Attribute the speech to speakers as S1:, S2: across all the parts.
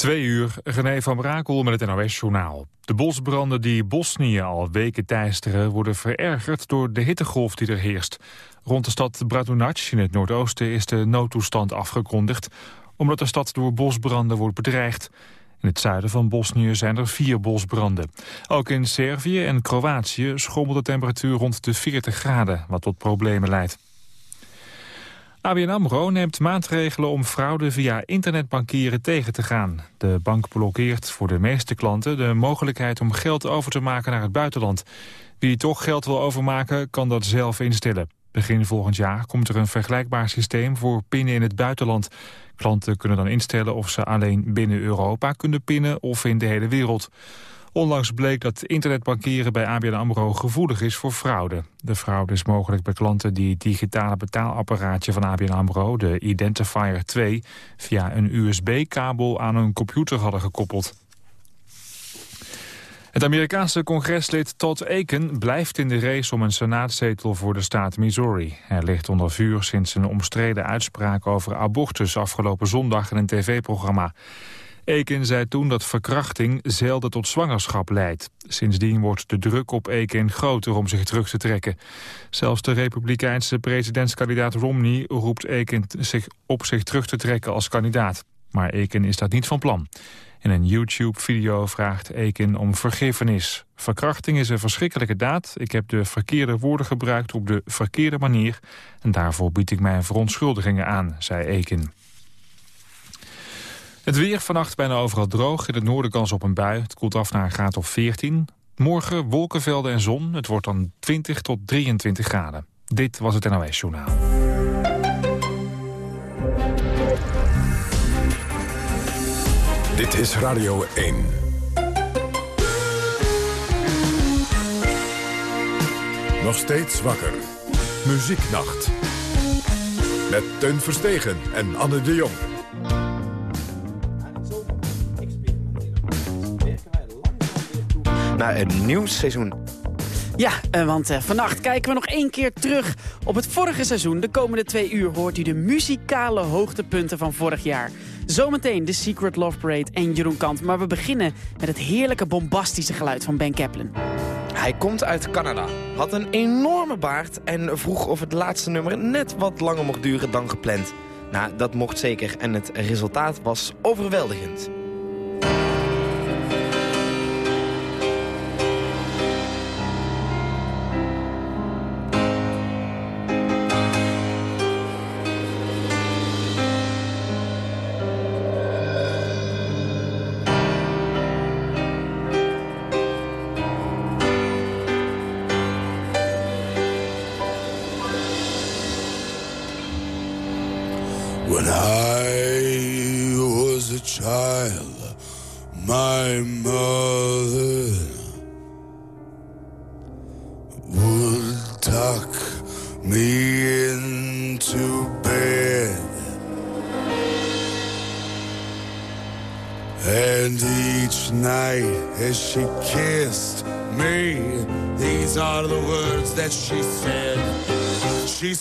S1: Twee uur, René van Brakel met het NOS-journaal. De bosbranden die Bosnië al weken teisteren... worden verergerd door de hittegolf die er heerst. Rond de stad Bratunac in het noordoosten is de noodtoestand afgekondigd... omdat de stad door bosbranden wordt bedreigd. In het zuiden van Bosnië zijn er vier bosbranden. Ook in Servië en Kroatië schommelt de temperatuur rond de 40 graden... wat tot problemen leidt. ABN AMRO neemt maatregelen om fraude via internetbankieren tegen te gaan. De bank blokkeert voor de meeste klanten de mogelijkheid om geld over te maken naar het buitenland. Wie toch geld wil overmaken, kan dat zelf instellen. Begin volgend jaar komt er een vergelijkbaar systeem voor pinnen in het buitenland. Klanten kunnen dan instellen of ze alleen binnen Europa kunnen pinnen of in de hele wereld. Onlangs bleek dat internetbankieren bij ABN AMRO gevoelig is voor fraude. De fraude is mogelijk bij klanten die het digitale betaalapparaatje van ABN AMRO, de Identifier 2, via een USB-kabel aan een computer hadden gekoppeld. Het Amerikaanse congreslid Todd Aiken blijft in de race om een senaatzetel voor de staat Missouri. Hij ligt onder vuur sinds een omstreden uitspraak over abortus afgelopen zondag in een tv-programma. Eken zei toen dat verkrachting zelden tot zwangerschap leidt. Sindsdien wordt de druk op Eken groter om zich terug te trekken. Zelfs de republikeinse presidentskandidaat Romney roept Eken zich op zich terug te trekken als kandidaat. Maar Eken is dat niet van plan. In een YouTube-video vraagt Eken om vergiffenis. Verkrachting is een verschrikkelijke daad. Ik heb de verkeerde woorden gebruikt op de verkeerde manier... en daarvoor bied ik mijn verontschuldigingen aan, zei Eken. Het weer vannacht bijna overal droog. In het noorden kans op een bui. Het koelt af naar een graad of 14. Morgen wolkenvelden en zon. Het wordt dan 20 tot 23 graden. Dit was het NOS Journaal.
S2: Dit is Radio 1. Nog steeds wakker. Muzieknacht. Met Teun Verstegen en Anne de Jong.
S3: Naar een nieuw seizoen.
S4: Ja, eh, want uh, vannacht kijken we nog één keer terug op het vorige seizoen. De komende twee uur hoort u de muzikale hoogtepunten van vorig jaar. Zometeen de Secret Love Parade en Jeroen Kant. Maar we beginnen met het heerlijke bombastische geluid van Ben Kaplan.
S3: Hij komt uit Canada, had een enorme baard... en vroeg of het laatste nummer net wat langer mocht duren dan gepland. Nou, dat mocht zeker en het resultaat was overweldigend.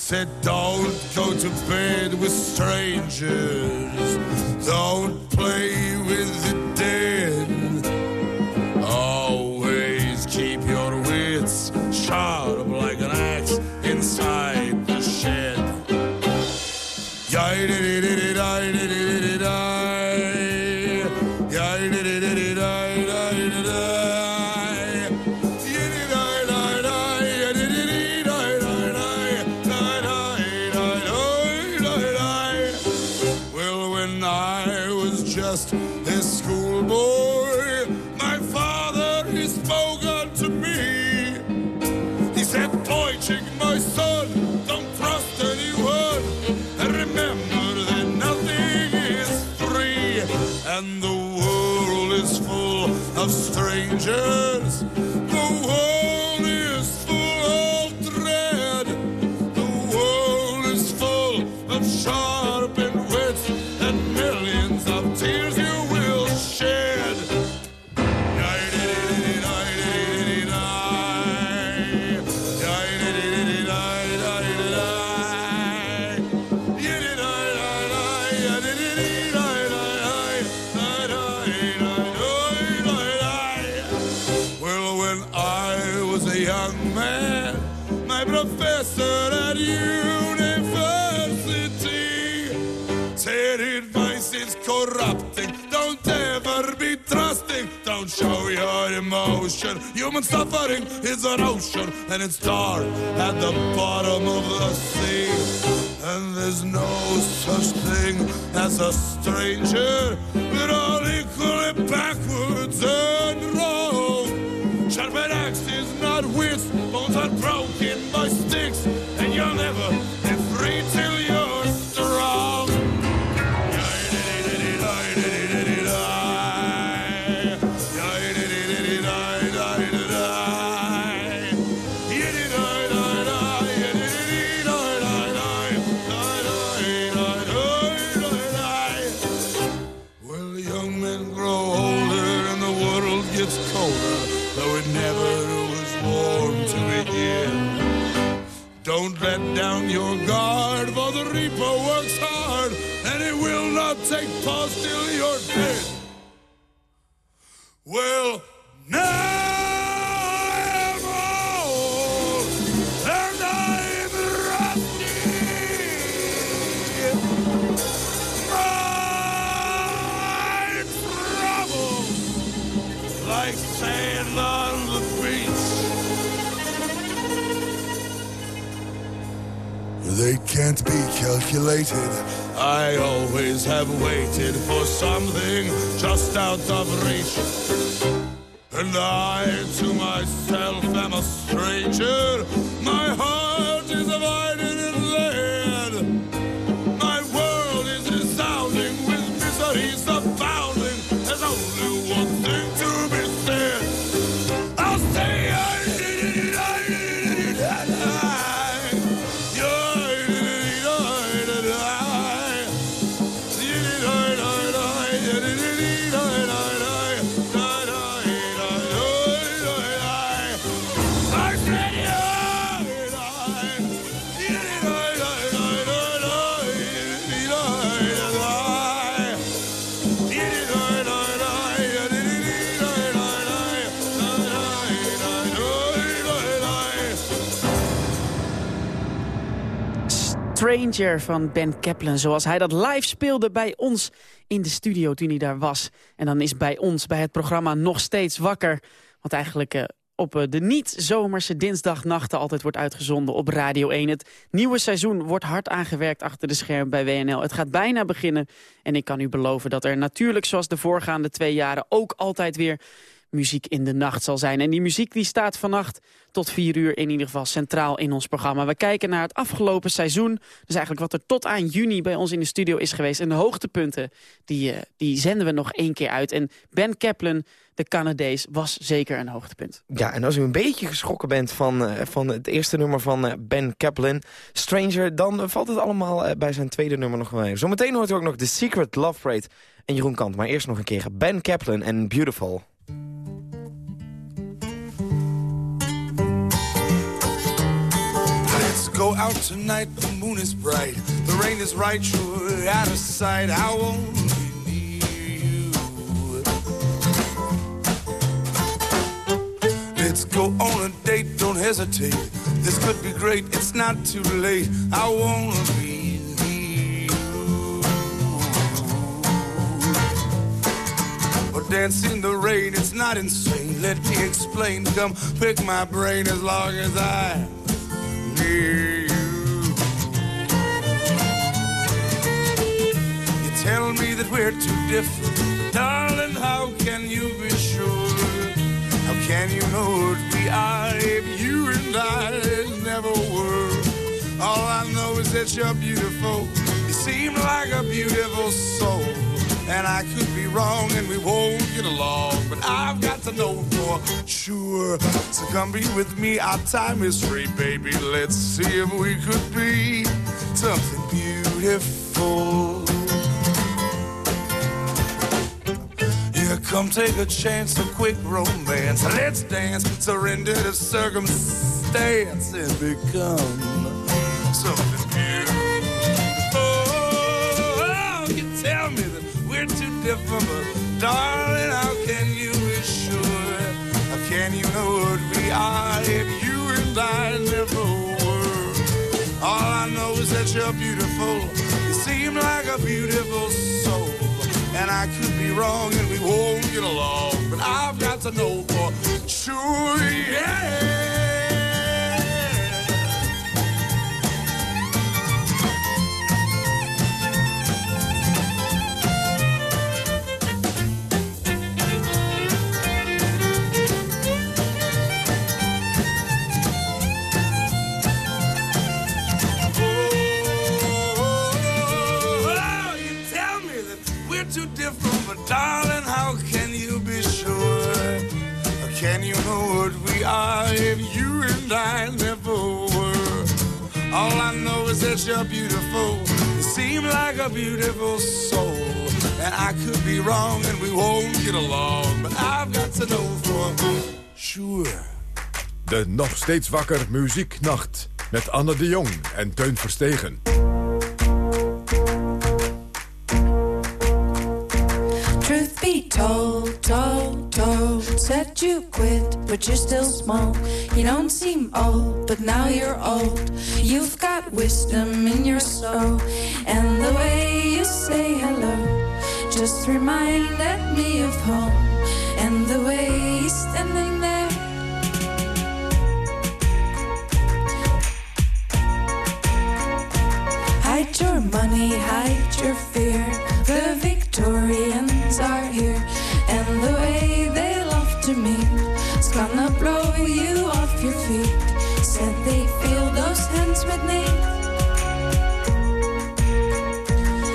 S5: Said, don't go to bed with strangers. Don't Human suffering is an ocean, and it's dark at the bottom of the sea. And there's no such thing as a stranger. Calculated. I always have waited for something just out of reach. And I to myself am a stranger. My heart
S4: Stranger van Ben Kaplan. Zoals hij dat live speelde bij ons in de studio toen hij daar was. En dan is bij ons, bij het programma Nog Steeds Wakker. Wat eigenlijk eh, op eh, de niet-zomerse dinsdagnachten altijd wordt uitgezonden op Radio 1. Het nieuwe seizoen wordt hard aangewerkt achter de scherm bij WNL. Het gaat bijna beginnen en ik kan u beloven dat er natuurlijk zoals de voorgaande twee jaren ook altijd weer muziek in de nacht zal zijn. En die muziek die staat vannacht tot vier uur in ieder geval centraal in ons programma. We kijken naar het afgelopen seizoen. Dus eigenlijk wat er tot aan juni bij ons in de studio is geweest. En de hoogtepunten, die, uh, die zenden we nog één keer uit. En Ben Kaplan, de Canadees, was zeker een hoogtepunt.
S3: Ja, en als u een beetje geschrokken bent van, uh, van het eerste nummer van uh, Ben Kaplan, Stranger... dan valt het allemaal bij zijn tweede nummer nog mee. Zometeen hoort u ook nog The Secret Love Parade en Jeroen Kant. Maar eerst nog een keer Ben Kaplan en Beautiful.
S5: Go out tonight, the moon is bright. The rain is right, you're out of sight. I won't be near you. Let's go on a date, don't hesitate. This could be great, it's not too late. I wanna be near you. But dancing in the rain, it's not insane. Let me explain. Come pick my brain as long as I you. You tell me that we're too different. Darling, how can you be sure? How can you know what we are if you and I never were? All I know is that you're beautiful. You seem like a beautiful soul. And I could be wrong and we won't get along. But I've got to know for sure. So come be with me, our time is free, baby. Let's see if we could be something beautiful. Yeah, come take a chance, a quick romance. Let's dance, surrender to circumstance and become different, but darling, how can you be sure? How can you know what we are if you and I never were? All I know is that you're beautiful. You seem like a beautiful soul. And I could be wrong and we won't get along. But I've got to know for sure, yeah. Darling, how can you be sure? Can you know what we are if you and I never were? All I know is that you're beautiful. You seem like a beautiful soul. And I could be wrong and we won't get along. But I've got to know for sure.
S6: De nog steeds wakker muzieknacht. Met Anne de Jong en Teun Verstegen.
S7: Told, told, told. Said you quit, but you're still small. You don't seem old, but now you're old. You've got wisdom in your soul. And the way you say hello just reminded me of home. And the way you're standing there. Hide your money, hide your fear. The Victorians are here, and the way they love to meet is gonna blow you off your feet. Said they feel those hands with me.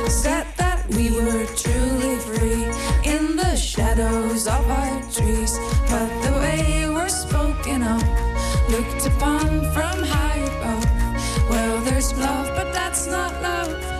S7: Said that we were truly free in the shadows of our trees, but the way we're spoken of, looked upon from high above. Well, there's love, but that's not love.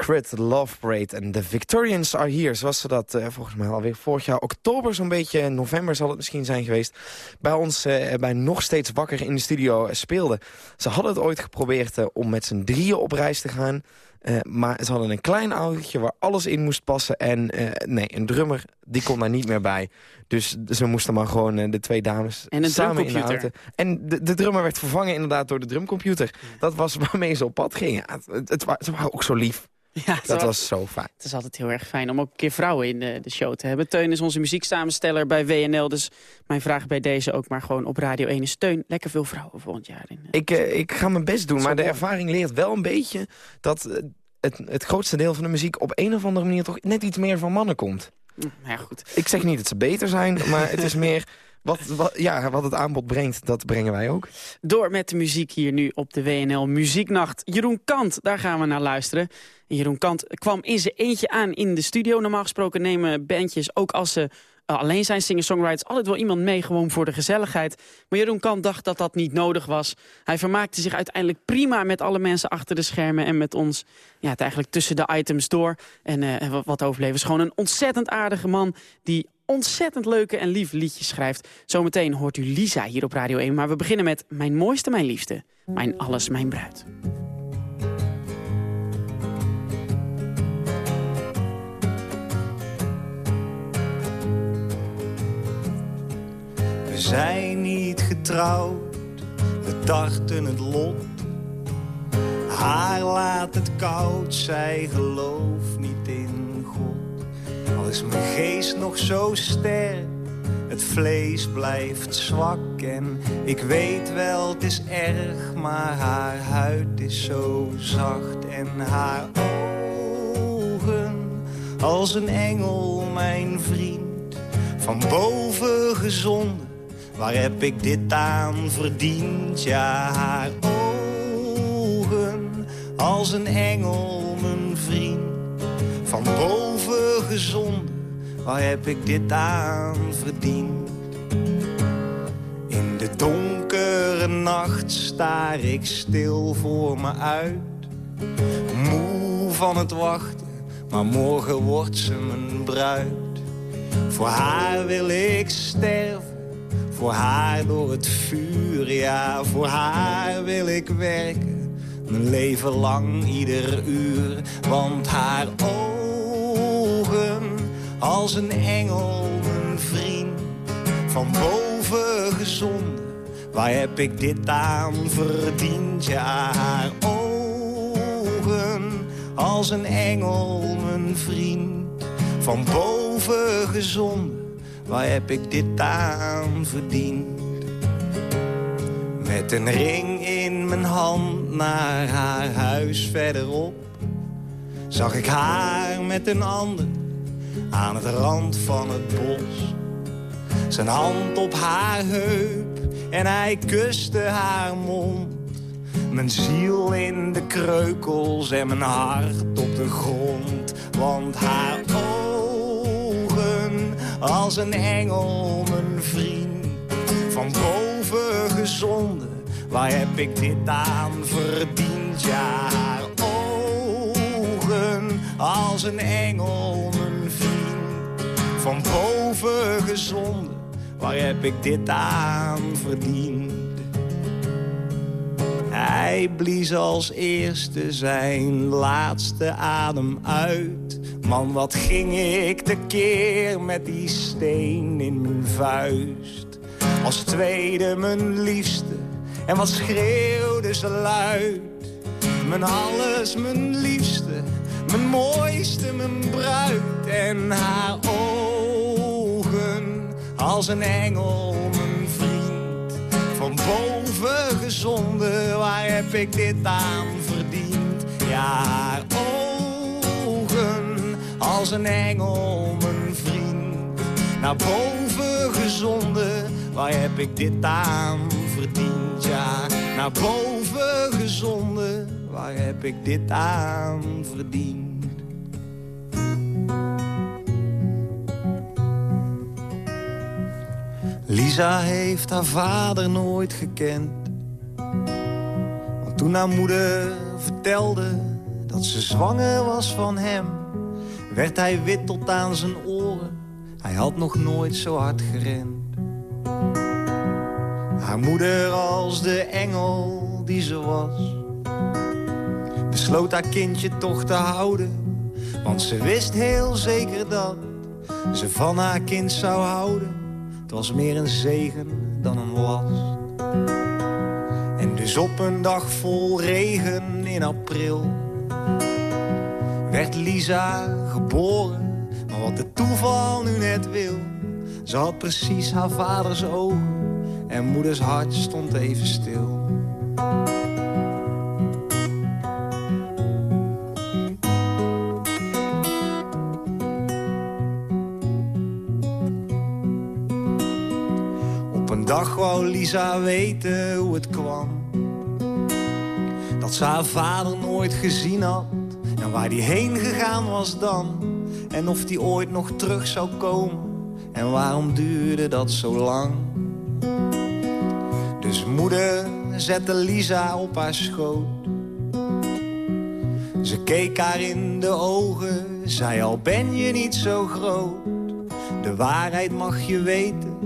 S3: Secret Love Parade en The Victorians Are Here. Zoals ze dat eh, volgens mij alweer vorig jaar oktober, zo'n beetje november zal het misschien zijn geweest... bij ons eh, bij Nog Steeds Wakker in de studio eh, speelden. Ze hadden het ooit geprobeerd eh, om met z'n drieën op reis te gaan... eh, maar ze hadden een klein autootje waar alles in moest passen. En eh, nee, een drummer, die kon daar niet meer bij. Dus ze moesten maar gewoon eh, de twee dames
S4: En
S3: samen in de auto. En de, de drummer werd vervangen inderdaad door de drumcomputer. Dat was waarmee ze op pad gingen. Het, het, ze waren ook zo lief.
S4: Ja,
S3: Dat
S4: was,
S3: was zo fijn.
S4: het is altijd heel erg fijn om ook een keer vrouwen in de, de show te hebben. Teun is onze muzieksamensteller bij WNL. Dus mijn vraag bij deze ook maar gewoon op Radio 1 is... Teun, lekker veel vrouwen volgend jaar in. eh,
S3: Ik, eh, ik ga mijn best doen, maar de ervaring leert wel een beetje... dat eh, het, het grootste deel van de muziek op een of andere manier... toch net iets meer van mannen komt.
S4: Nou ja, goed.
S3: Ik zeg niet dat ze beter zijn, maar het is meer... Wat, wat, ja, wat het aanbod brengt, dat brengen wij ook.
S4: Door met de muziek hier nu op de WNL Muzieknacht. Jeroen Kant, daar gaan we naar luisteren. En Jeroen Kant kwam in zijn eentje aan in de studio. Normaal gesproken nemen bandjes, ook als ze eh, alleen zijn singer-songwriters... altijd wel iemand mee, gewoon voor de gezelligheid. Maar Jeroen Kant dacht dat dat niet nodig was. Hij vermaakte zich uiteindelijk prima met alle mensen achter de schermen... en met ons ja, het eigenlijk tussen de items door. En eh, wat- overleven is gewoon een ontzettend aardige man... die ontzettend leuke en lieve liedjes schrijft. Zometeen hoort u Lisa hier op Radio 1. Maar we beginnen met Mijn mooiste, mijn liefste. Mijn alles, mijn bruid.
S8: Zijn niet getrouwd, we dachten het lot haar laat het koud, zij gelooft niet in God. Al is mijn geest nog zo sterk, het vlees blijft zwak. En ik weet wel, het is erg, maar haar huid is zo zacht. En haar ogen, als een engel, mijn vriend. Van boven gezonden, waar heb ik dit aan verdiend? Ja, haar ogen, als een engel, mijn vriend. Van boven gezonden, waar heb ik dit aan verdiend? In de donkere nacht staar ik stil voor me uit. Moe van het wachten, maar morgen wordt ze mijn bruid. Voor haar wil ik sterven, voor haar door het vuur. Ja, voor haar wil ik werken, mijn leven lang ieder uur. Want haar ogen, als een engel, mijn vriend. Van boven gezonden, waar heb ik dit aan verdiend? Ja, haar ogen, als een engel, mijn vriend. Van boven gezonden, waar heb ik dit aan verdiend? Met een ring in mijn hand naar haar huis verderop. Zag ik haar met een ander aan het rand van het bos. Zijn hand op haar heup en hij kuste haar mond. Mijn ziel in de kreukels en mijn hart op de grond. Want haar ogen als een engel, mijn vriend. Van boven gezonden, waar heb ik dit aan verdiend? Ja, haar ogen als een engel, mijn vriend. Van boven gezonden, waar heb ik dit aan verdiend? Hij blies als eerste zijn laatste adem uit. Man, wat ging ik tekeer met die steen in mijn vuist. Als tweede mijn liefste, en wat schreeuwde ze luid. Mijn alles, mijn liefste, mijn mooiste, mijn bruid. En haar ogen, als een engel, mijn vriend. Van boven gezonden, waar heb ik dit aan verdiend? Ja, haar ogen, als een engel, mijn vriend. Naar boven gezonden, waar heb ik dit aan verdiend? Ja, naar boven gezonden, waar heb ik dit aan verdiend? Lisa heeft haar vader nooit gekend. Want toen haar moeder vertelde dat ze zwanger was van hem... werd hij wit tot aan zijn oren. Hij had nog nooit zo hard gerend. Haar moeder als de engel die ze was... besloot haar kindje toch te houden. Want ze wist heel zeker dat ze van haar kind zou houden. Het was meer een zegen dan een last. En dus op een dag vol regen in april... werd Lisa geboren. Maar wat het toeval nu net wil... ze had precies haar vaders ogen... en moeders hart stond even stil. Op een dag wou Lisa weten hoe het kwam. Dat ze haar vader nooit gezien had. Waar die heen gegaan was dan. En of die ooit nog terug zou komen. En waarom duurde dat zo lang? Dus moeder zette Lisa op haar schoot. Ze keek haar in de ogen, zei al ben je niet zo groot. De waarheid mag je weten,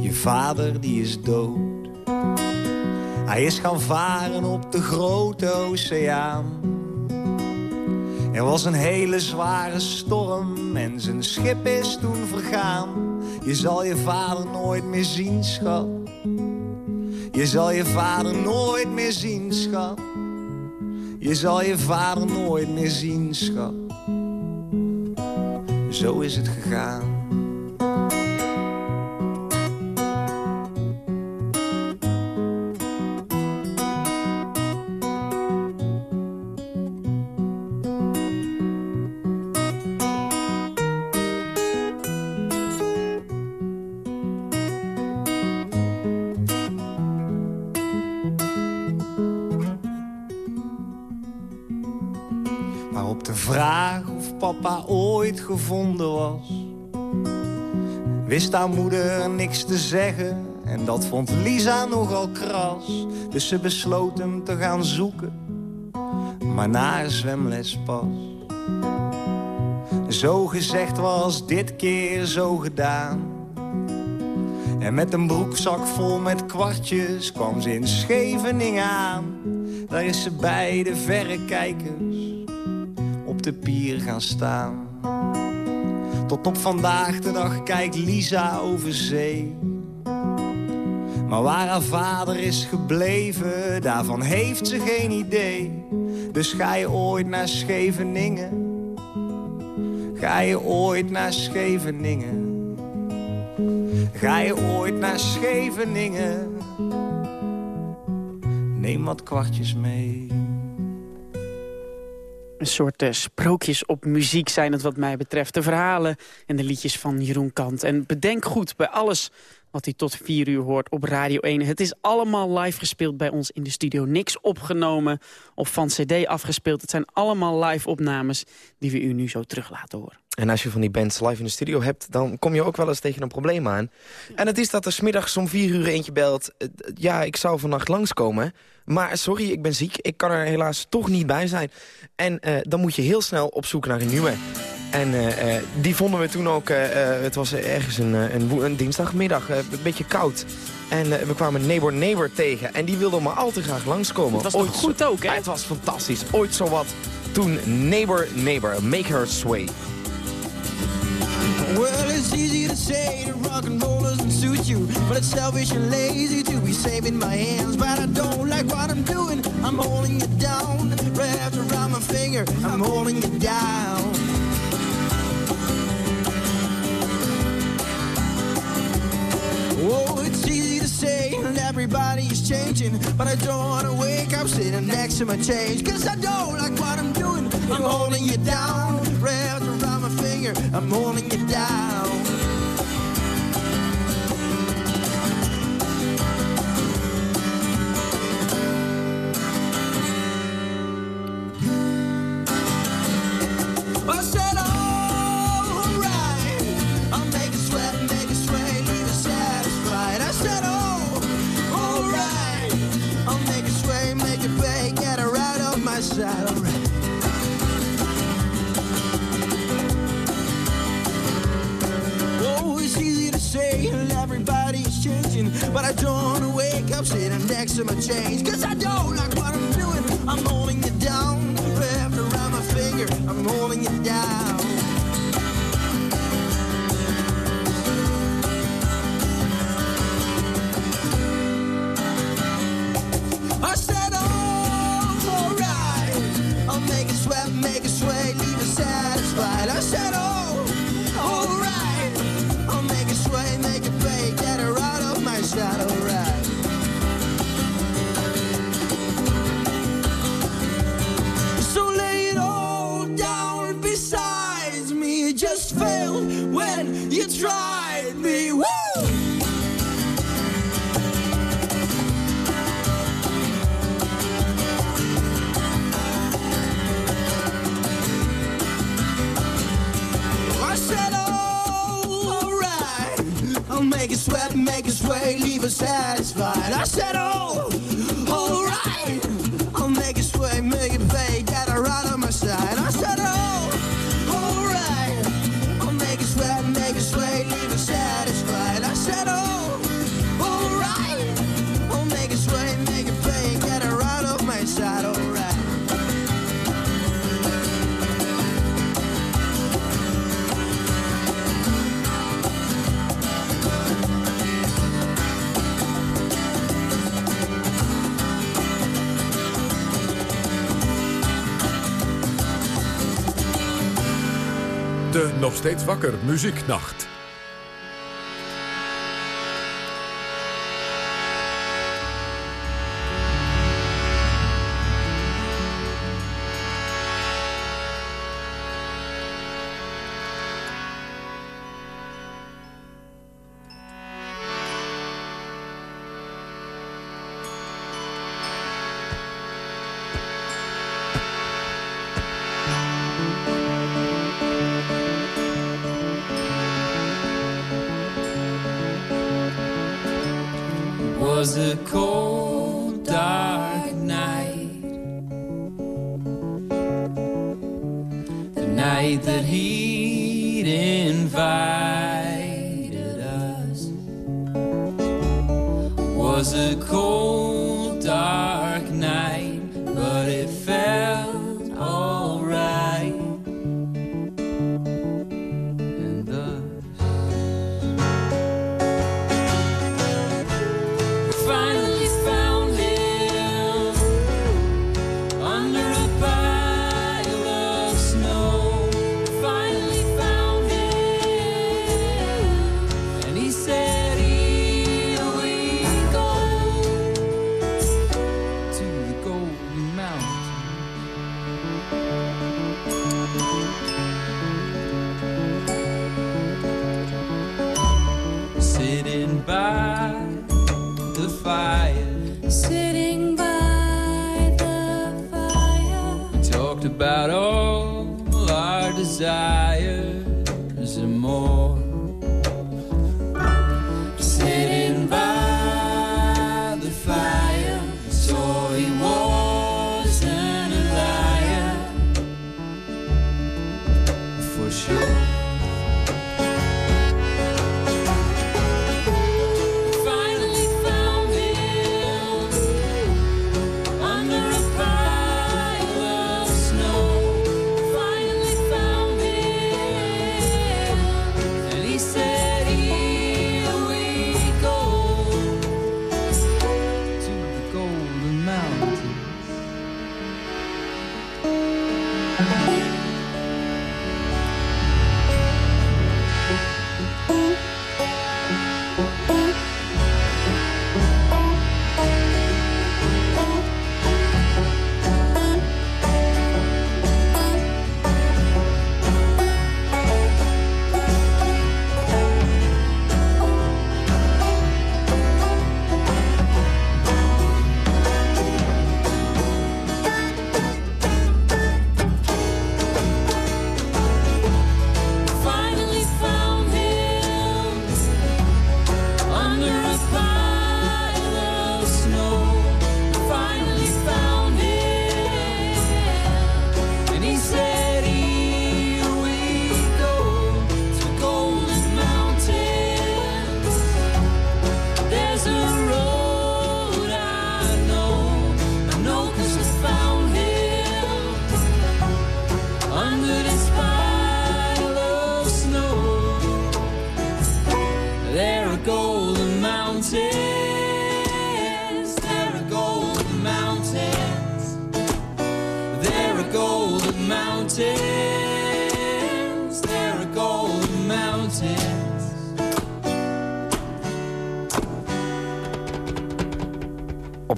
S8: je vader die is dood. Hij is gaan varen op de grote oceaan. Er was een hele zware storm en zijn schip is toen vergaan. Je zal je vader nooit meer zien, schat. Je zal je vader nooit meer zien, schat. Je zal je vader nooit meer zien, schat. Zo is het gegaan. Vraag of papa ooit gevonden was... wist haar moeder niks te zeggen... en dat vond Lisa nogal kras. Dus ze besloot hem te gaan zoeken, maar na een zwemles pas. Zo gezegd was dit keer zo gedaan... En met een broekzak vol met kwartjes kwam ze in Scheveningen aan. Daar is ze bij de verrekijkers op de pier gaan staan. Tot op vandaag de dag kijkt Lisa over zee. Maar waar haar vader is gebleven, daarvan heeft ze geen idee. Dus ga je ooit naar Scheveningen? Ga je ooit naar Scheveningen? Ga je ooit naar Scheveningen? Neem wat kwartjes mee.
S4: Een soort eh, sprookjes op muziek zijn het wat mij betreft. De verhalen en de liedjes van Jeroen Kant. En bedenk goed bij alles wat u tot vier uur hoort op Radio 1. Het is allemaal live gespeeld bij ons in de studio. Niks opgenomen of van cd afgespeeld. Het zijn allemaal live opnames die we u nu zo terug laten horen.
S3: En als je van die bands live in de studio hebt... dan kom je ook wel eens tegen een probleem aan. En het is dat er smiddags om vier uur eentje belt... eh, ja, ik zou vannacht langskomen... maar sorry, ik ben ziek. Ik kan er helaas toch niet bij zijn. En eh, dan moet je heel snel op zoek naar een nieuwe. En eh, die vonden we toen ook... het was ergens een, een, dinsdagmiddag, een beetje koud... En we kwamen Neighbor Neighbor tegen. En die wilde maar al te graag langskomen.
S4: Het was
S3: zo-
S4: goed ook, hè?
S3: Het was fantastisch. Ooit zowat. Toen Neighbor Neighbor, Make Her Sway.
S9: Well, it's easy to say that rock and roll doesn't suit you, but it's selfish and lazy to be saving my hands. But I don't like what I'm doing. I'm holding you down, wrapped around my finger. I'm holding you down. Oh, it's easy to say that everybody is changing, but I don't wanna wake up sitting next to my change. Cause I don't like what I'm doing. I'm holding you down, wrapped around finger. I'm holding you down. Easy say everybody's changing, but I don't wanna wake up sitting next to my change. Cause I don't like what I'm doing. I'm holding you down, wrapped around my finger. I'm holding you down. Make it sway, leave us satisfied. I said, oh,
S2: steeds wakker muzieknacht.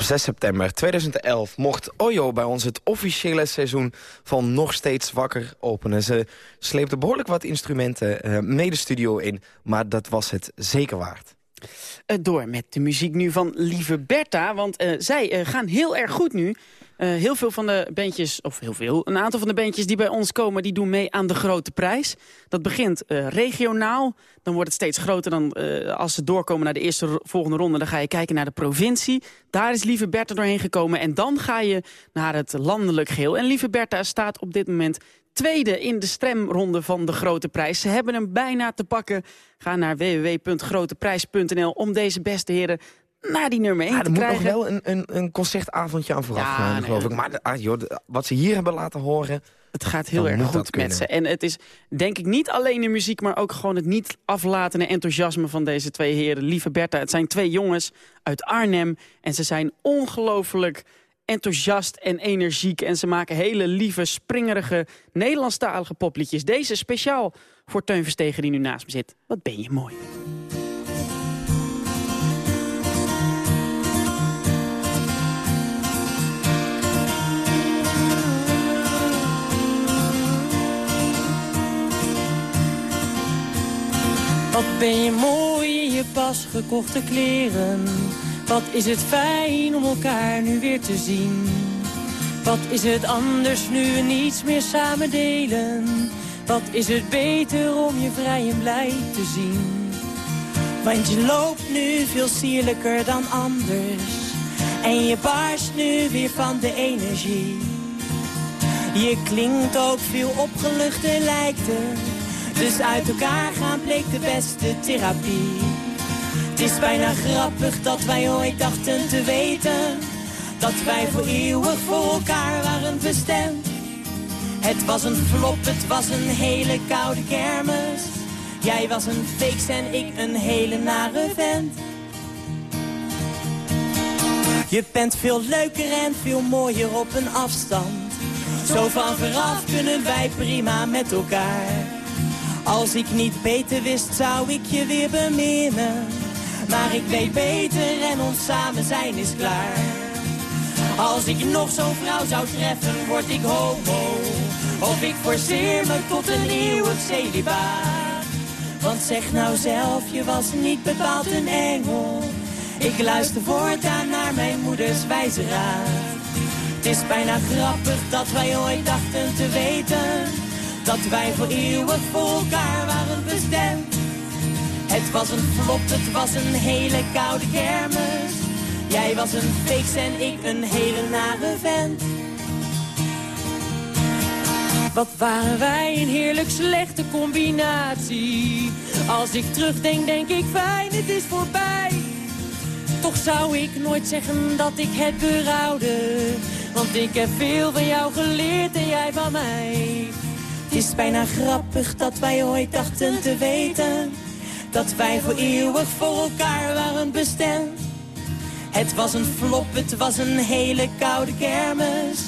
S3: 6 september 2011 mocht Oyo bij ons het officiële seizoen van Nog Steeds Wakker openen. Ze sleepte behoorlijk wat instrumenten eh mee de studio in, maar dat was het zeker waard.
S4: Eh, door met de muziek nu van Lieve Bertha. Want eh, zij gaan heel erg goed nu. Eh, heel veel van de bandjes, of heel veel, een aantal van de bandjes die bij ons komen... die doen mee aan de grote prijs. Dat begint eh, regionaal, dan wordt het steeds groter. Dan, eh, als ze doorkomen naar de eerste volgende ronde... dan ga je kijken naar de provincie. Daar is Lieve Bertha doorheen gekomen. En dan ga je naar het landelijk geheel. En Lieve Bertha staat op dit moment tweede in de stemronde van de Grote Prijs. Ze hebben hem bijna te pakken. Ga naar www.groteprijs.nl om deze beste heren naar die nummer 1
S3: Ja,
S4: te
S3: er moet nog wel een, een, een concertavondje aan vooraf
S4: Ja,
S3: gaan,
S4: nee,
S3: geloof ik. Maar de- ah, joh, de- wat ze hier hebben laten horen...
S4: Het gaat heel erg goed met ze. En het is denk ik niet alleen de muziek... maar ook gewoon het niet aflatende enthousiasme van deze twee heren. Lieve Bertha, het zijn twee jongens uit Arnhem. En ze zijn ongelooflijk enthousiast en energiek. En ze maken hele lieve, springerige, Nederlandstalige popliedjes. Deze speciaal voor Teun Verstegen die nu naast me zit. Wat ben je mooi.
S10: Wat ben je mooi in je pas gekochte kleren. Wat is het fijn om elkaar nu weer te zien. Wat is het anders nu we niets meer samen delen. Wat is het beter om je vrij en blij te zien. Want je loopt nu veel sierlijker dan anders. En je barst nu weer van de energie. Je klinkt ook veel opgeluchter lijkt het. Dus uit elkaar gaan bleek de beste therapie. Het is bijna grappig dat wij ooit dachten te weten. Dat wij voor eeuwig voor elkaar waren bestemd. Het was een flop, het was een hele koude kermis. Jij was een fake en ik een hele nare vent. Je bent veel leuker en veel mooier op een afstand. Zo van vooraf kunnen wij prima met elkaar. Als ik niet beter wist, zou ik je weer beminnen. Maar ik weet beter en ons samen zijn is klaar. Als ik nog zo'n vrouw zou treffen, word ik homo. Of ik forceer me tot een eeuwig celibaat. Want zeg nou zelf, je was niet bepaald een engel. Ik luister voortaan naar mijn moeders wijze raad. Het is bijna grappig dat wij ooit dachten te weten dat wij voor eeuwig voor elkaar waren bestemd. Het was een flop, het was een hele koude kermis. Jij was een fake en ik een hele nare vent. Wat waren wij een heerlijk slechte combinatie. Als ik terugdenk, denk ik fijn, het is voorbij. Toch zou ik nooit zeggen dat ik het berouwde. Want ik heb veel van jou geleerd en jij van mij. Het is bijna grappig dat wij ooit dachten te weten Dat wij voor eeuwig voor elkaar waren bestemd. Het was een flop, het was een hele koude kermis.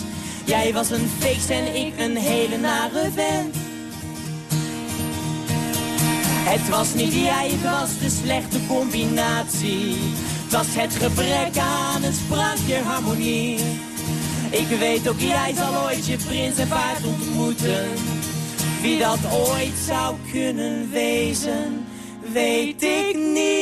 S10: Jij was een feest en ik een hele nare vent. Het was niet jij, het was de slechte combinatie. Het was het gebrek aan een sprankje harmonie. Ik weet ook, jij zal ooit je prins en paard ontmoeten wie dat ooit zou kunnen wezen, weet ik niet.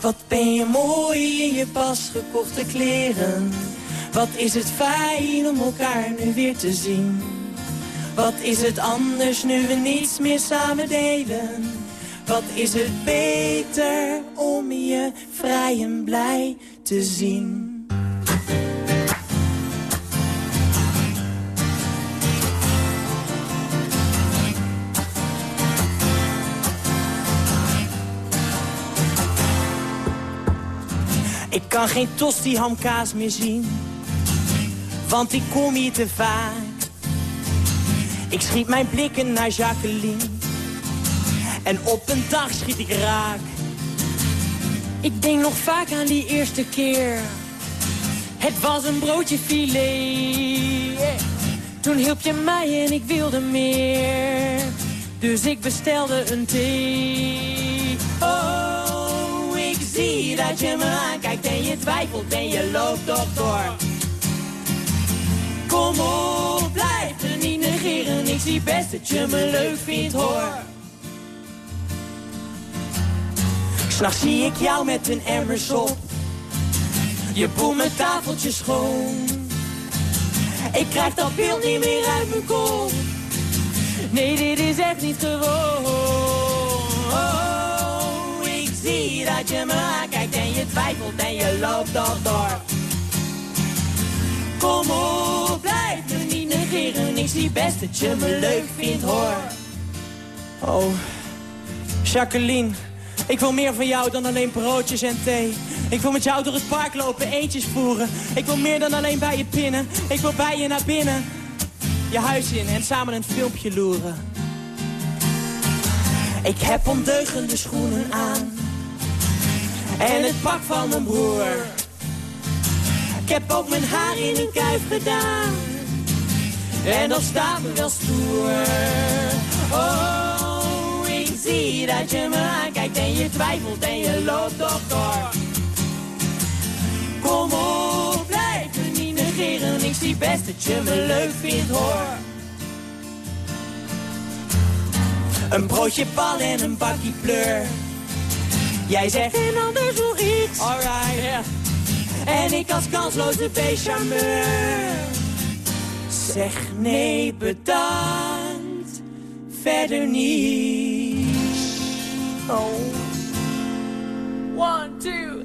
S10: Wat ben je mooi in je pas gekochte kleren. Wat is het fijn om elkaar nu weer te zien. Wat is het anders nu we niets meer samen delen. Wat is het beter om je vrij en blij te zien. Ik kan geen tosti hamkaas meer zien, want ik kom hier te vaak. Ik schiet mijn blikken naar Jacqueline, en op een dag schiet ik raak. Ik denk nog vaak aan die eerste keer, het was een broodje filet. Toen hielp je mij en ik wilde meer, dus ik bestelde een thee. Zie dat je me aankijkt en je twijfelt en je loopt toch door. Kom op, blijf me niet negeren, ik zie best dat je me leuk vindt hoor. S'nachts zie ik jou met een emmers op. Je boem mijn tafeltje schoon. Ik krijg dat beeld niet meer uit mijn kop. Nee, dit is echt niet gewoon zie dat je me aankijkt en je twijfelt en je loopt toch door. Kom op, blijf me niet negeren, ik zie best dat je me leuk vindt hoor. Oh, Jacqueline, ik wil meer van jou dan alleen broodjes en thee. Ik wil met jou door het park lopen, eentjes voeren. Ik wil meer dan alleen bij je pinnen. Ik wil bij je naar binnen, je huis in en samen een filmpje loeren. Ik heb ondeugende schoenen aan. En het pak van mijn broer. Ik heb ook mijn haar in een kuif gedaan. En dat staat me wel stoer. Oh, ik zie dat je me aankijkt en je twijfelt en je loopt toch door. Kom op, blijf me niet negeren. Ik zie best dat je me leuk vindt, hoor. Een broodje pal en een bakje pleur. Jij zegt en anders nog iets. Alright. En ik als kansloze feestcharmeur. Zeg nee, bedankt. Verder niet. Oh. One, two.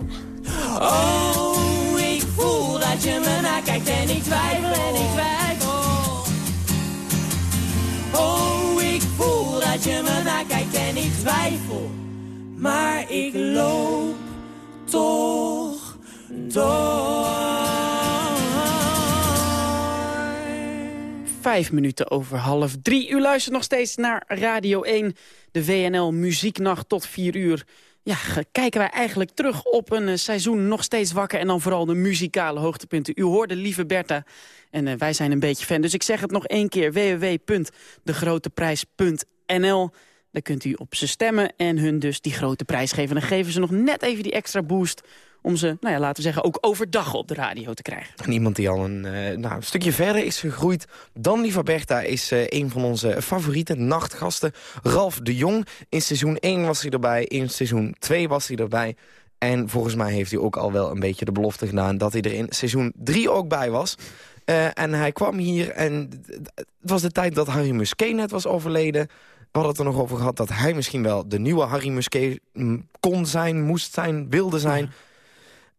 S10: Oh, ik voel dat je me nakijkt en ik twijfel en ik twijfel. Oh, ik voel dat je me nakijkt en ik twijfel. Maar ik loop toch door.
S4: Vijf minuten over half drie. U luistert nog steeds naar Radio 1, de WNL Muzieknacht tot vier uur. Ja, kijken wij eigenlijk terug op een eh, seizoen nog steeds wakker... en dan vooral de muzikale hoogtepunten. U hoorde Lieve Bertha en eh, wij zijn een beetje fan. Dus ik zeg het nog één keer, www.degroteprijs.nl. Daar kunt u op ze stemmen en hun dus die grote prijs geven. Dan geven ze nog net even die extra boost... om ze, nou ja, laten we zeggen, ook overdag op de radio te krijgen.
S3: En iemand die al een, eh, nou, een stukje verder is gegroeid dan Liva Bertha... is eh, een van onze favoriete nachtgasten, Ralf de Jong. In seizoen 1 was hij erbij, in seizoen 2 was hij erbij... En volgens mij heeft hij ook al wel een beetje de belofte gedaan... dat hij er in seizoen 3 ook bij was. Eh, en hij kwam hier en het was de tijd dat Harry Musquet net was overleden. We hadden het er nog over gehad dat hij misschien wel de nieuwe Harry Musquet kon zijn, moest zijn, wilde zijn...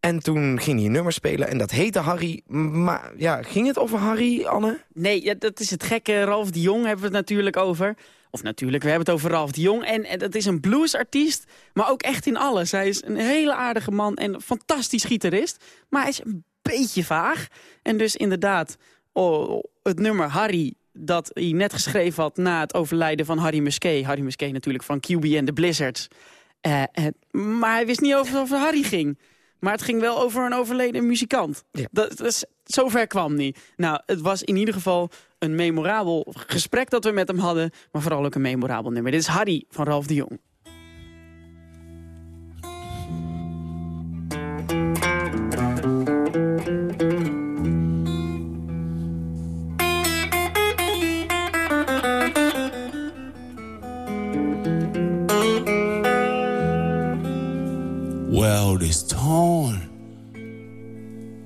S3: En toen ging hij een nummer spelen en dat heette Harry. Maar ja, ging het over Harry, Anne?
S4: Nee, ja, dat is het gekke. Ralf de Jong hebben we het natuurlijk over. Of natuurlijk, we hebben het over Ralf de Jong. En, en dat is een bluesartiest, maar ook echt in alles. Hij is een hele aardige man en een fantastisch gitarist. Maar hij is een beetje vaag. En dus inderdaad, oh, het nummer Harry dat hij net geschreven had na het overlijden van Harry Musquet. Harry Musquet natuurlijk van QB en de Blizzards. Eh, eh, maar hij wist niet over of het Harry ging. Maar het ging wel over een overleden muzikant.
S3: Ja.
S4: Dat, zover kwam niet. Nou, het was in ieder geval een memorabel gesprek dat we met hem hadden. Maar vooral ook een memorabel nummer. Dit is Harry van Ralf de Jong.
S11: Well, is torn.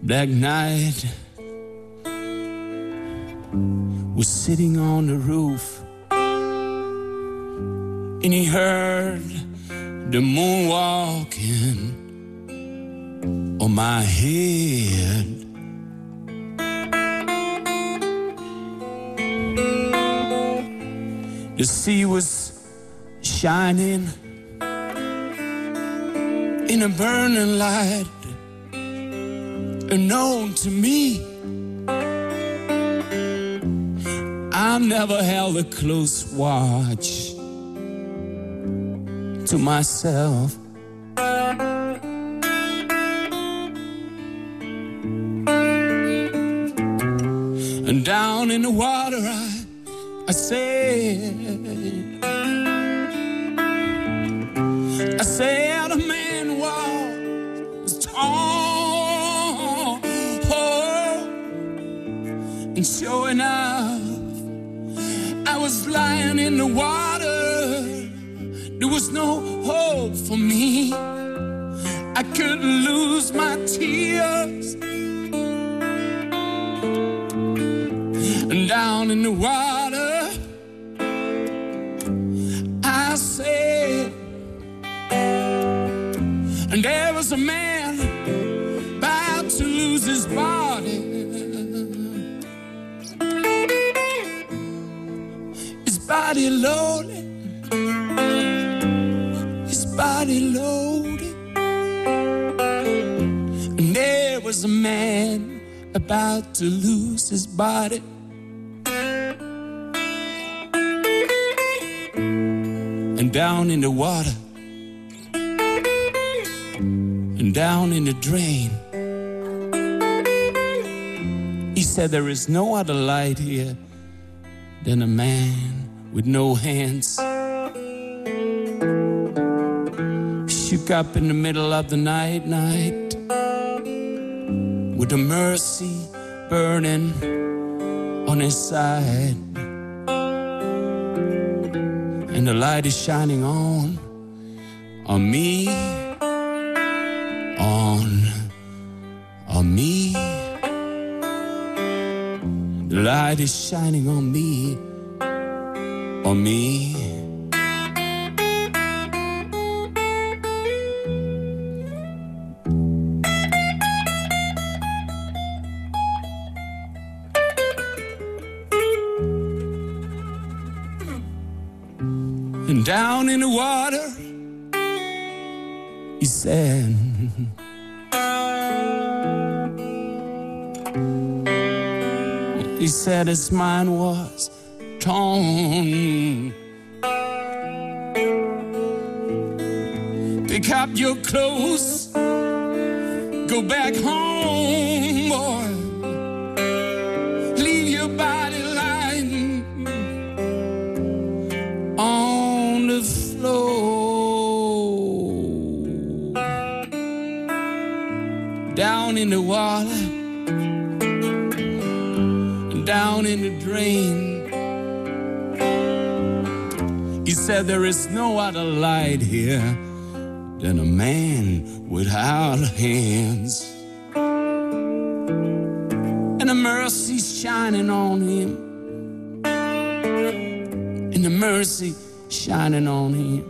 S11: Black night. Was sitting on the roof, and he heard the moon walking on my head. The sea was shining in a burning light unknown to me. I never held a close watch to myself. And down in the water, I, I said, lying in the water. There was no hope for me. I couldn't lose my tears. And down in the water, body loaded. His body loaded. And there was a man about to lose his body. And down in the water, and down in the drain. He said, There is no other light here than a man with no hands. Shook up in the middle of the night, night, with the mercy burning on his side. And the light is shining on, on me, on, on me. The light is shining on me, on me. And down in the water, he said, He said his mind was torn. Pick up your clothes, go back home, boy. Leave your body lying on the floor. Down in the water down in the drain. Said, There is no other light here than a man without hands. And the mercy shining on him. And the mercy shining on him.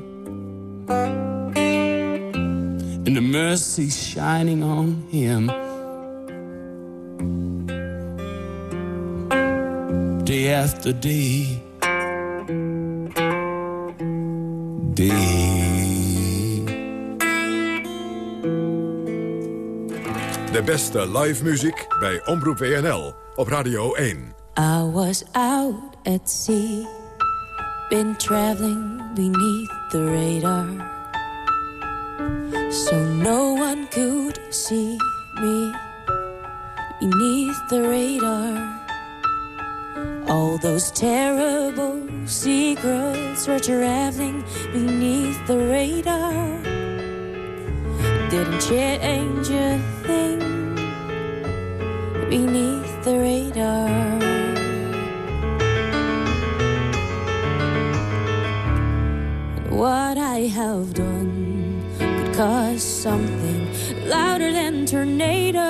S11: And the mercy shining on him. day after day.
S2: De beste live muziek bij Omroep WNL op Radio 1.
S12: I was out at sea, been traveling beneath the radar. So no one could see me beneath the radar. All those terrible secrets were traveling beneath the radar. Didn't change a thing beneath the radar. What I have done could cause something louder than tornadoes,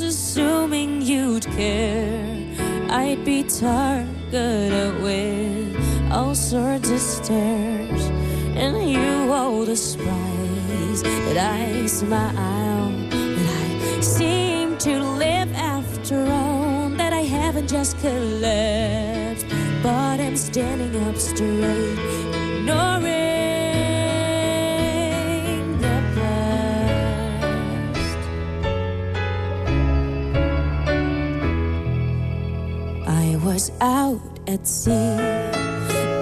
S12: assuming you'd care. I'd be targeted with all sorts of stares, and you all despise that I smile, that I seem to live after all, that I haven't just collapsed, but I'm standing up straight, ignoring was out at sea,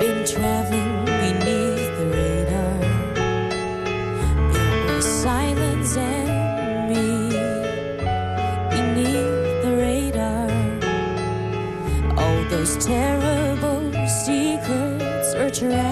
S12: been traveling beneath the radar. It was silence and me beneath the radar. All those terrible secrets are traveling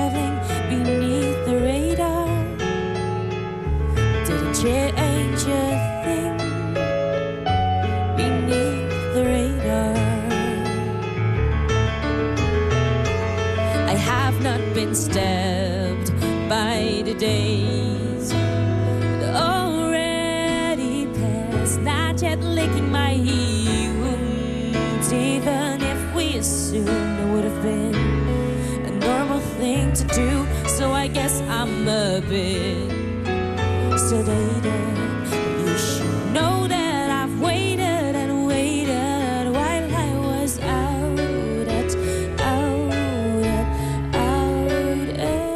S12: a bit sedated. You should know that I've waited and waited while I was out at, out at, out at.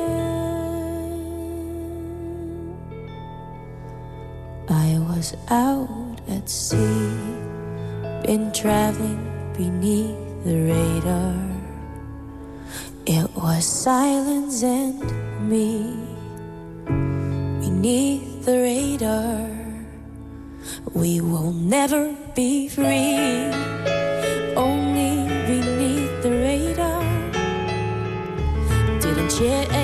S12: I was out at sea, been traveling beneath the radar. It was silence and me beneath the radar. We will never be free, only beneath the radar. Didn't change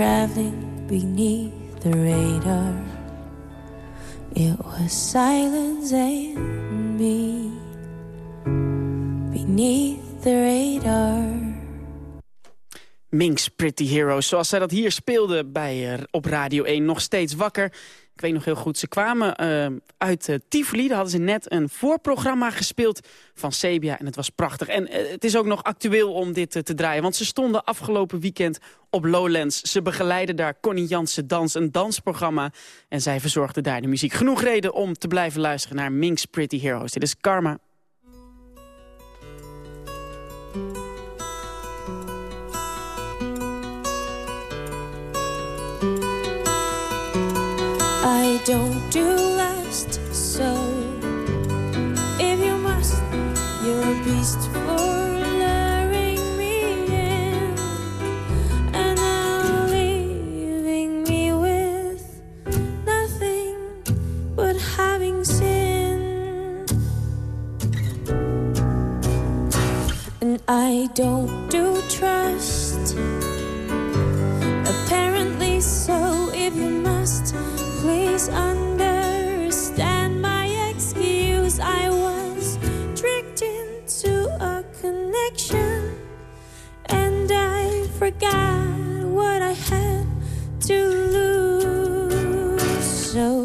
S12: traveling beneath the radar. It was silence and me beneath the radar.
S4: Minx Pretty Heroes, zoals zij dat hier speelde bij, eh, op Radio 1, nog steeds wakker. Ik weet nog heel goed, ze kwamen eh, uit uh, Tivoli. Daar hadden ze net een voorprogramma gespeeld van Sebia en het was prachtig. En eh, het is ook nog actueel om dit te draaien, want ze stonden afgelopen weekend op Lowlands. Ze begeleiden daar Connie Jansen Dans, een dansprogramma. En zij verzorgden daar de muziek. Genoeg reden om te blijven luisteren naar Minx Pretty Heroes. Dit is Karma.
S12: Don't do last, so if you must, you're a beast for luring me in, and now leaving me with nothing but having sinned. And I don't do trust. Apparently so, if you must, please understand my excuse. I was tricked into a connection, and I forgot what I had to lose. So,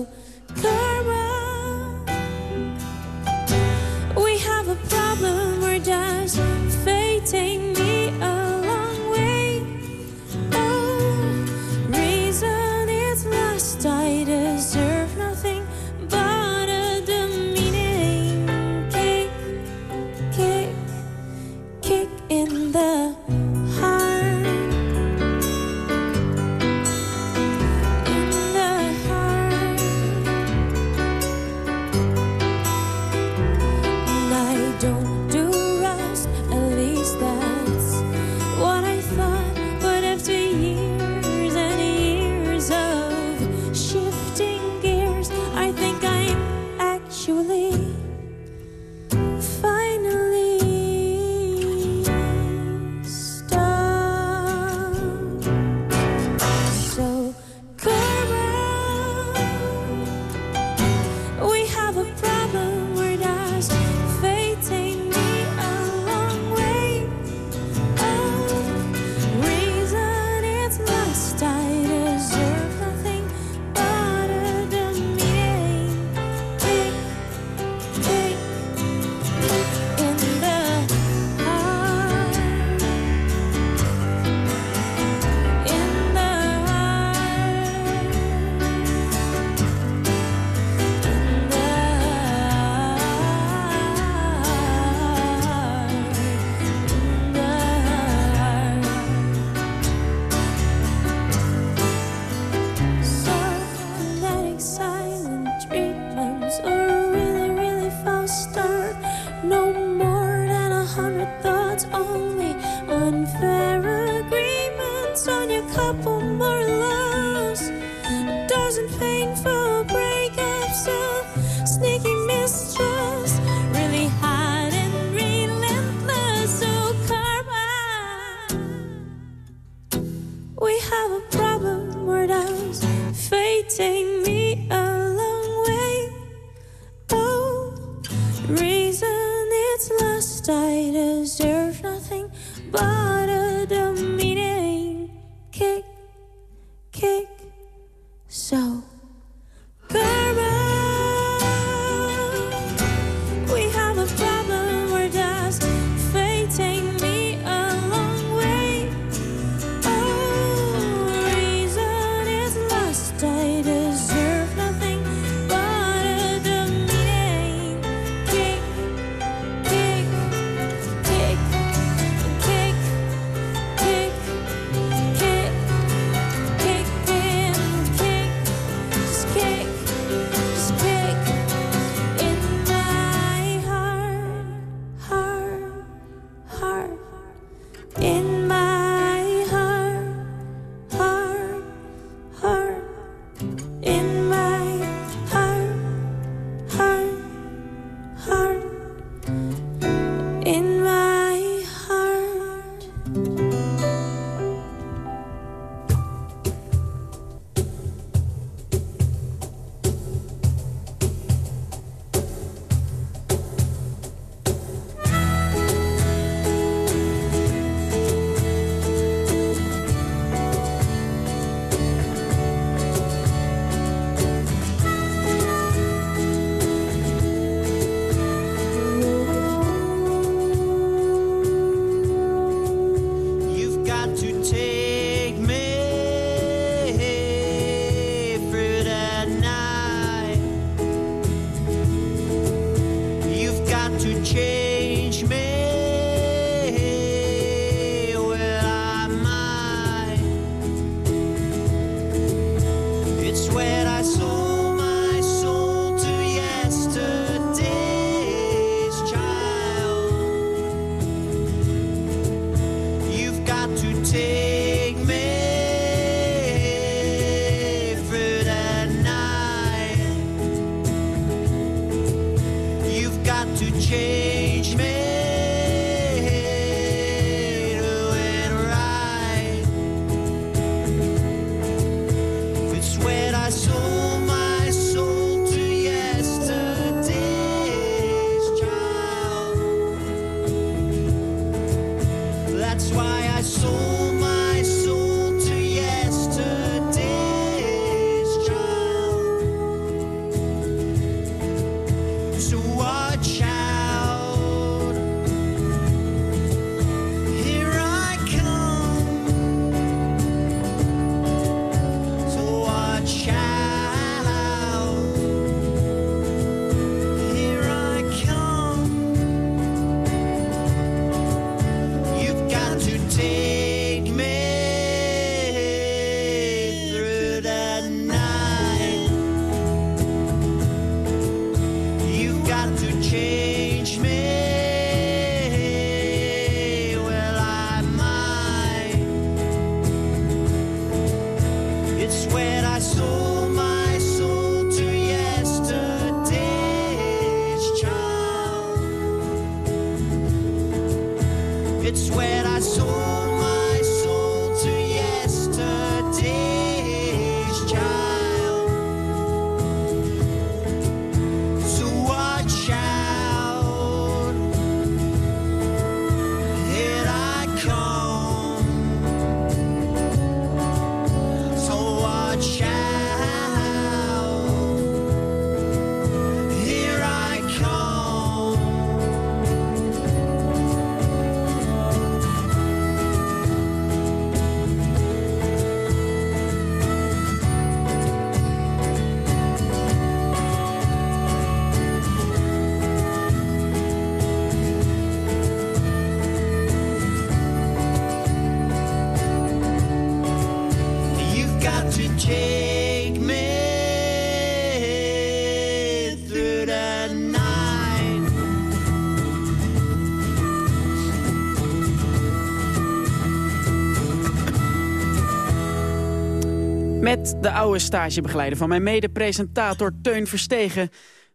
S4: Met de oude stagebegeleider van mijn mede-presentator Teun Verstegen.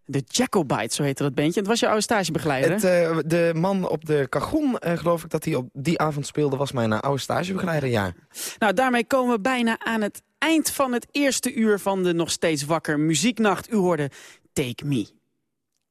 S4: De Jacobites, zo heette dat bandje. Het was je oude stagebegeleider,
S3: Het, eh, de man op de kagon, eh, geloof ik dat hij op die avond speelde... was mijn eh, oude stagebegeleider, ja.
S4: Nou, daarmee komen we bijna aan het eind van het eerste uur van de nog steeds wakker muzieknacht. U hoorde Take Me.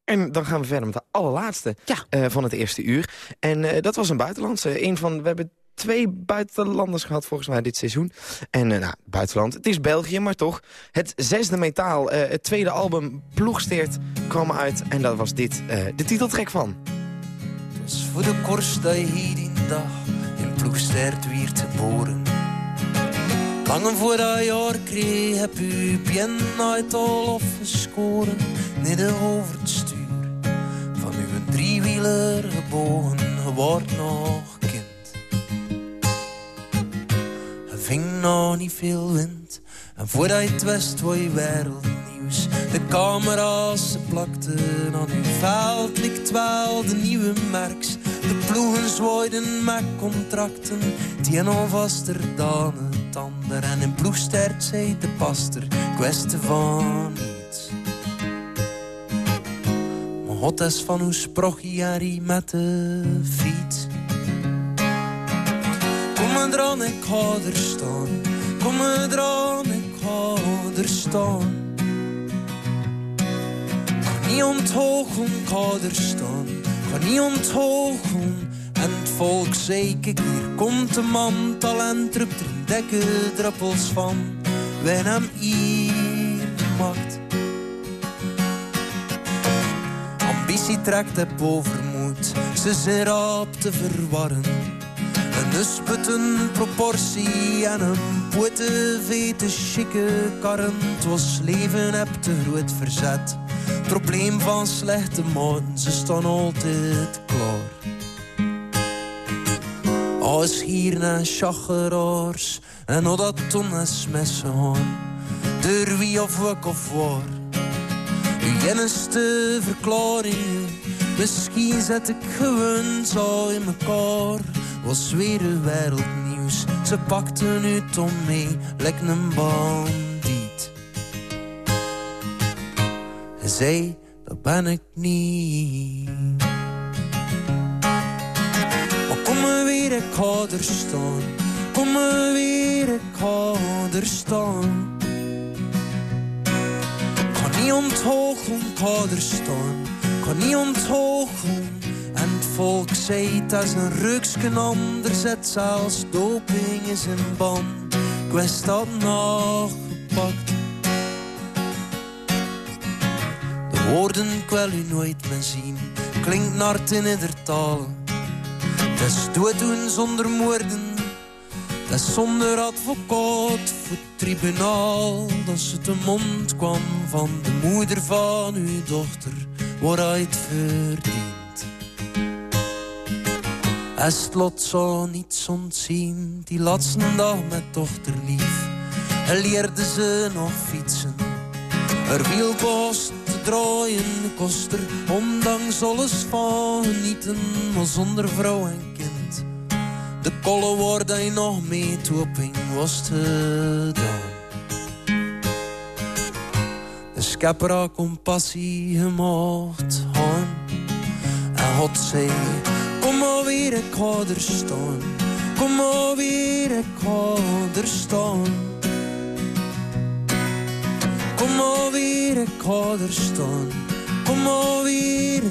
S3: En dan gaan we verder met de allerlaatste
S4: Ja.
S3: van het eerste uur. En dat was een buitenlandse. Een van, we hebben twee buitenlanders gehad volgens mij dit seizoen. En eh, nou, buitenland, het is België, maar toch. Het zesde metaal, eh, het tweede album Ploegsteert kwam uit. En dat was dit, eh, de titeltrack van.
S13: Het was voor de korst dat je hier die dag in Ploegstert werd geboren. Lang voordat je jaar kreeg, heb u bien uit al afgescoren. Midden over het stuur van uw driewieler gebogen. Je wordt nog Ving nog niet veel wind. En voordat je het wist, je wereldnieuws. De camera's plakten aan uw veld. Ligt wel de nieuwe merks. De ploegen zwaaiden met contracten. Die en al vaster dan het ander. En in ploegstert zei de paster, kwestie van niets. Maar hot is van hoe Jari met de fiets. Maar eraan, ik ga er staan. Kom maar eraan, ik ga er staan. Kan niet onthogen, ga er staan. Kan niet onthogen. En het volk zei, kijk hier komt de man. Talent drupt er een dikke druppels van. Wij hem hier macht. Ambitie trekt op overmoed. Ze zijn rap te verwarren. Een proportie en een poete vete chique karren. Het was leven heb te groot verzet. Probleem van slechte man, ze staan altijd klaar. Als hier naar chageraars en al dat ton is messen wie of wat of waar. Uw jennigste verklaringen. Misschien zet ik gewoon zo in mekaar. Was weer wereldnieuws. Ze pakten nu Tom mee, lek een bandiet. En zei, dat ben ik niet. Maar kom maar weer, ik ga er staan. Kom maar weer, ik ga er staan. Kan niet onthogen, ik ga staan. Kan niet onthogen. En het volk zei, het is een ruksken ander zet zelfs doping is in ban. Ik wist dat nog gepakt. De woorden ik wil u nooit meer zien. Klinkt nart in ieder taal. Het is dooddoen zonder moorden. Dat zonder advocaat voor het tribunaal. Dat ze de mond kwam van de moeder van uw dochter. Waar hij het verdient. Is het lot zo niets ontzien. Die laatste dag met dochter lief. En leerde ze nog fietsen. Er wielpost te draaien kost er ondanks alles van genieten. Maar zonder vrouw en kind. De kolle waar hij nog mee toeping was het gedaan. De schepper had compassie gemaakt han. En God zei, weer, ik ga er staan. Kom maar weer, ik ga er staan. Kom maar weer, ik ga er staan. Kom maar weer.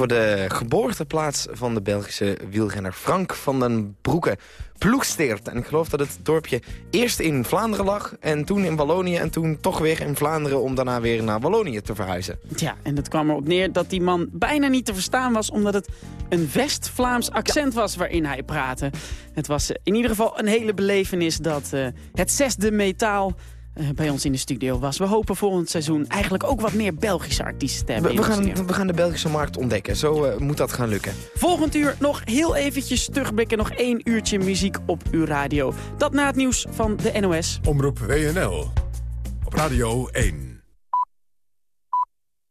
S3: Over de geboorteplaats van de Belgische wielrenner Frank van den Broeke. Ploegsteert. En ik geloof dat het dorpje eerst in Vlaanderen lag... en toen in Wallonië en toen toch weer in Vlaanderen... om daarna weer naar Wallonië te verhuizen.
S4: Ja, en het kwam erop neer dat die man bijna niet te verstaan was... omdat het een West-Vlaams accent was waarin hij praatte. Het was in ieder geval een hele belevenis dat eh, het zesde metaal... eh, bij ons in de studio was. We hopen volgend seizoen eigenlijk ook wat meer Belgische artiesten te hebben.
S3: We, gaan, we gaan de Belgische markt ontdekken. Zo eh, moet dat gaan lukken.
S4: Volgend uur nog heel eventjes terugblikken. Nog één uurtje muziek op uw radio. Dat na het nieuws van de NOS.
S2: Omroep WNL. Op Radio 1.